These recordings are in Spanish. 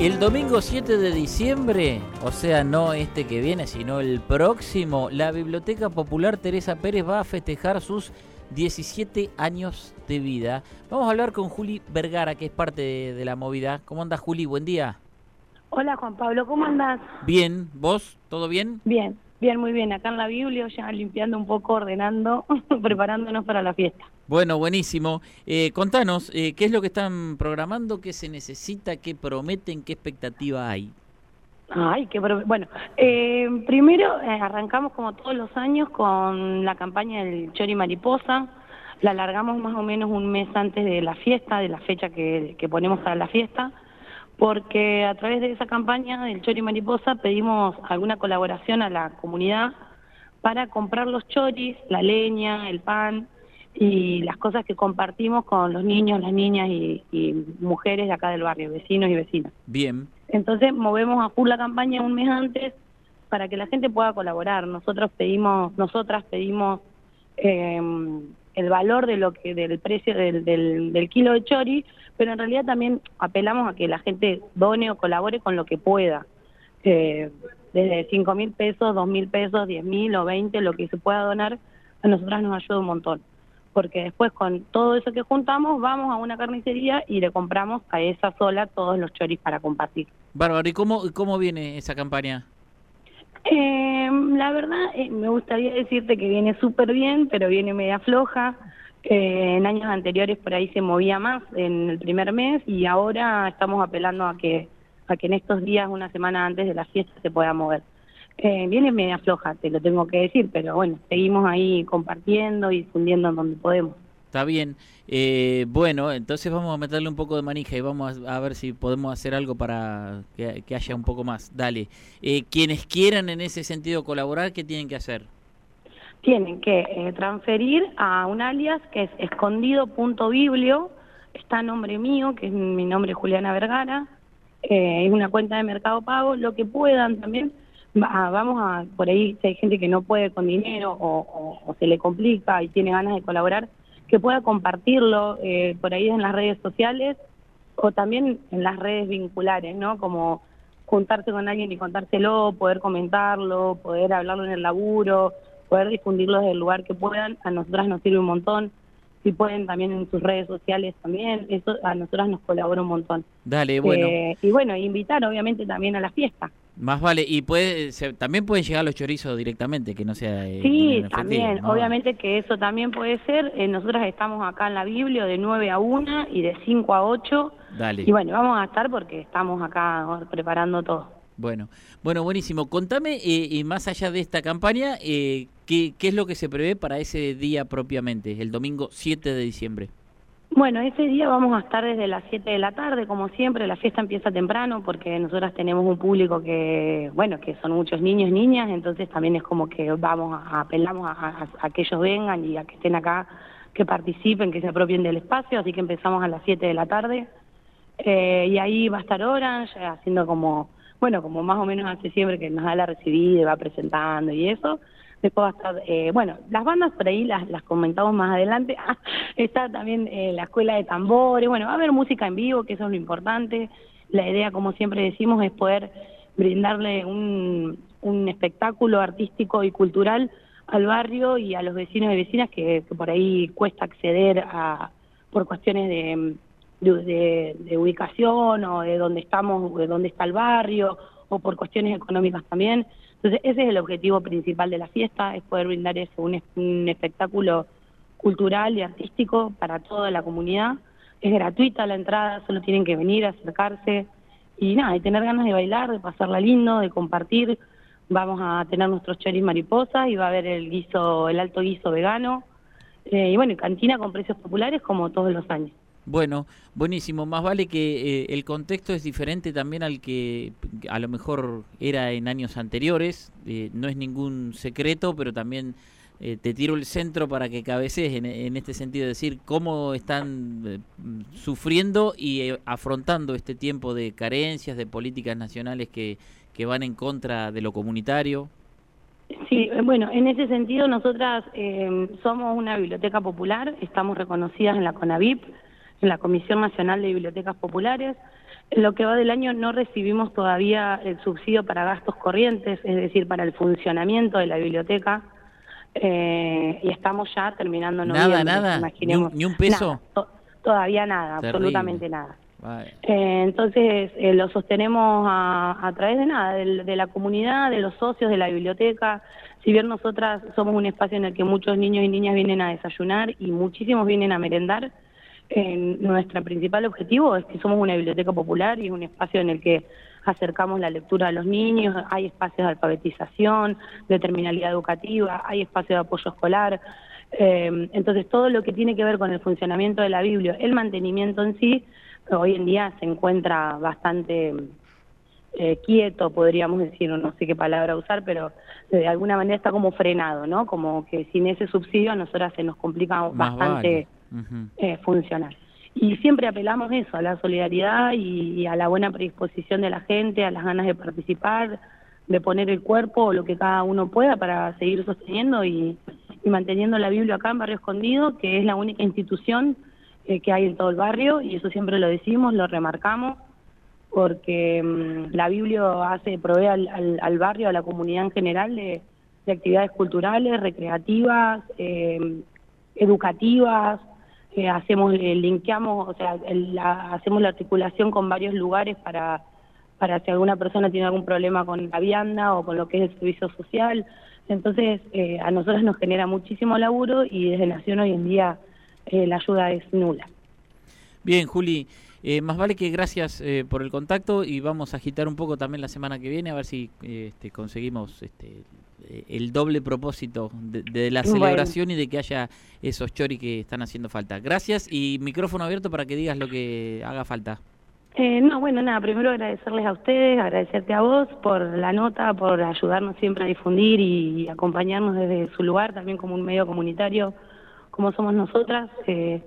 El domingo 7 de diciembre, o sea, no este que viene, sino el próximo, la Biblioteca Popular Teresa Pérez va a festejar sus 17 años de vida. Vamos a hablar con Juli Vergara, que es parte de, la movida. ¿Cómo andas, Juli? Buen día. Hola, Juan Pablo, ¿cómo andas? Bien, ¿vos? ¿Todo bien? Bien, bien, muy bien. Acá en la Biblia, ya limpiando un poco, ordenando, preparándonos para la fiesta. Bueno, buenísimo. Eh, contanos, eh, ¿qué es lo que están programando? ¿Qué se necesita? ¿Qué prometen? ¿Qué expectativa hay? Ay, qué bueno. Eh, primero arrancamos como todos los años con la campaña del Chori Mariposa. La alargamos más o menos un mes antes de la fiesta, de la fecha que, ponemos para la fiesta, porque a través de esa campaña del Chori Mariposa pedimos alguna colaboración a la comunidad para comprar los choris, la leña, el pan, y las cosas que compartimos con los niños, las niñas y, mujeres de acá del barrio, vecinos y vecinas. Bien. Entonces movemos a full la campaña un mes antes para que la gente pueda colaborar. Nosotros pedimos, nosotras pedimos eh, el valor de lo que del precio del, del, kilo de chori, pero en realidad también apelamos a que la gente done o colabore con lo que pueda. Eh, desde cinco mil pesos, dos mil pesos, diez mil o veinte, lo que se pueda donar, a nosotras nos ayuda un montón porque después con todo eso que juntamos vamos a una carnicería y le compramos a esa sola todos los choris para compartir. Bárbaro, ¿y cómo, cómo viene esa campaña? Eh, la verdad, eh, me gustaría decirte que viene súper bien, pero viene media floja. Eh, en años anteriores por ahí se movía más en el primer mes y ahora estamos apelando a que, a que en estos días, una semana antes de la fiesta, se pueda mover. Eh, viene media floja, te lo tengo que decir, pero bueno, seguimos ahí compartiendo y difundiendo en donde podemos. Está bien. Eh, bueno, entonces vamos a meterle un poco de manija y vamos a, ver si podemos hacer algo para que, haya un poco más. Dale. Eh, quienes quieran en ese sentido colaborar, ¿qué tienen que hacer? Tienen que eh, transferir a un alias que es escondido.biblio. Está a nombre mío, que es mi nombre Juliana Vergara. es una cuenta de Mercado Pago. Lo que puedan también vamos a, por ahí, si hay gente que no puede con dinero o, se le complica y tiene ganas de colaborar, que pueda compartirlo eh, por ahí en las redes sociales o también en las redes vinculares, ¿no? Como juntarse con alguien y contárselo, poder comentarlo, poder hablarlo en el laburo, poder difundirlo desde el lugar que puedan, a nosotras nos sirve un montón. Si pueden también en sus redes sociales también, eso a nosotras nos colabora un montón. Dale, bueno. Eh, y bueno, invitar obviamente también a la fiesta. Más vale, y puede, también pueden llegar los chorizos directamente, que no sea... Eh, sí, también, obviamente que eso también puede ser. Eh, nosotras estamos acá en la Biblia de 9 a 1 y de 5 a 8. Dale. Y bueno, vamos a estar porque estamos acá preparando todo. Bueno, bueno, buenísimo. Contame, eh, y más allá de esta campaña, ¿qué, ¿qué es lo que se prevé para ese día propiamente, el domingo 7 de diciembre? Bueno, ese día vamos a estar desde las 7 de la tarde, como siempre, la fiesta empieza temprano porque nosotras tenemos un público que, bueno, que son muchos niños y niñas, entonces también es como que vamos a, apelamos a, que ellos vengan y a que estén acá, que participen, que se apropien del espacio, así que empezamos a las 7 de la tarde. Eh, y ahí va a estar Orange haciendo como, bueno, como más o menos hace siempre que nos da la recibida y va presentando y eso. Después va a estar, eh, bueno, las bandas por ahí las, las comentamos más adelante. está también eh, la escuela de tambores. Bueno, va a haber música en vivo, que eso es lo importante. La idea, como siempre decimos, es poder brindarle un, un espectáculo artístico y cultural al barrio y a los vecinos y vecinas que, por ahí cuesta acceder a por cuestiones de, de, de, ubicación o de dónde estamos, de dónde está el barrio o por cuestiones económicas también. Entonces, ese es el objetivo principal de la fiesta, es poder brindar eso, un, espectáculo cultural y artístico para toda la comunidad. Es gratuita la entrada, solo tienen que venir, acercarse y nada, y tener ganas de bailar, de pasarla lindo, de compartir. Vamos a tener nuestros choris mariposas y va a haber el guiso, el alto guiso vegano. Eh, y bueno, cantina con precios populares como todos los años. Bueno, buenísimo. Más vale que eh, el contexto es diferente también al que a lo mejor era en años anteriores. Eh, no es ningún secreto, pero también eh, te tiro el centro para que cabeces en, este sentido, decir cómo están sufriendo y afrontando este tiempo de carencias, de políticas nacionales que, que van en contra de lo comunitario. Sí, bueno, en ese sentido nosotras somos una biblioteca popular, estamos reconocidas en la CONAVIP, en la Comisión Nacional de Bibliotecas Populares. En lo que va del año no recibimos todavía el subsidio para gastos corrientes, es decir, para el funcionamiento de la biblioteca. Eh, y estamos ya terminando noviembre. Nada, nada, ¿Ni un, peso. todavía nada, absolutamente nada. Eh, entonces eh, lo sostenemos a, través de nada, de, la comunidad, de los socios de la biblioteca. Si bien nosotras somos un espacio en el que muchos niños y niñas vienen a desayunar y muchísimos vienen a merendar, nuestro principal objetivo es que somos una biblioteca popular y es un espacio en el que acercamos la lectura a los niños, hay espacios de alfabetización, de terminalidad educativa, hay espacios de apoyo escolar. Eh, entonces, todo lo que tiene que ver con el funcionamiento de la Biblia, el mantenimiento en sí, hoy en día se encuentra bastante eh, quieto, podríamos decir, no sé qué palabra usar, pero de alguna manera está como frenado, ¿no? Como que sin ese subsidio a nosotras se nos complica bastante eh, funcionar. Y siempre apelamos eso, a la solidaridad y, a la buena predisposición de la gente, a las ganas de participar, de poner el cuerpo o lo que cada uno pueda para seguir sosteniendo y, manteniendo la Biblia acá en Barrio Escondido, que es la única institución eh, que hay en todo el barrio, y eso siempre lo decimos, lo remarcamos, porque mm, la Biblia hace, provee al, al, barrio, a la comunidad en general de, actividades culturales, recreativas, eh, educativas, eh, hacemos, eh, linkeamos, o sea, la, hacemos la articulación con varios lugares para, para si alguna persona tiene algún problema con la vianda o con lo que es el servicio social. Entonces, eh, a nosotros nos genera muchísimo laburo y desde Nación hoy en día eh, la ayuda es nula. Bien, Juli. Eh, más vale que gracias eh, por el contacto y vamos a agitar un poco también la semana que viene a ver si este, conseguimos este, el doble propósito de, la celebración y de que haya esos chori que están haciendo falta. Gracias y micrófono abierto para que digas lo que haga falta. Eh, no, bueno, nada, primero agradecerles a ustedes, agradecerte a vos por la nota, por ayudarnos siempre a difundir y acompañarnos desde su lugar, también como un medio comunitario, como somos nosotras. Eh,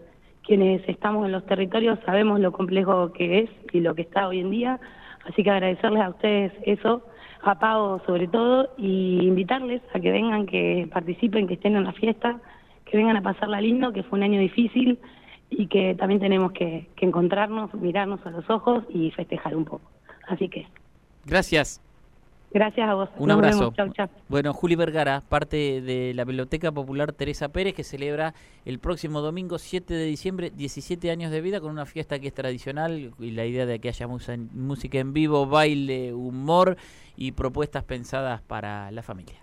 quienes estamos en los territorios sabemos lo complejo que es y lo que está hoy en día, así que agradecerles a ustedes eso, a Pau sobre todo, y invitarles a que vengan, que participen, que estén en la fiesta, que vengan a pasarla lindo, que fue un año difícil y que también tenemos que, que encontrarnos, mirarnos a los ojos y festejar un poco. Así que. Gracias. Gracias a vos. Un abrazo. Bueno, Juli Vergara, parte de la Biblioteca Popular Teresa Pérez, que celebra el próximo domingo 7 de diciembre 17 años de vida con una fiesta que es tradicional y la idea de que haya música en vivo, baile, humor y propuestas pensadas para la familia.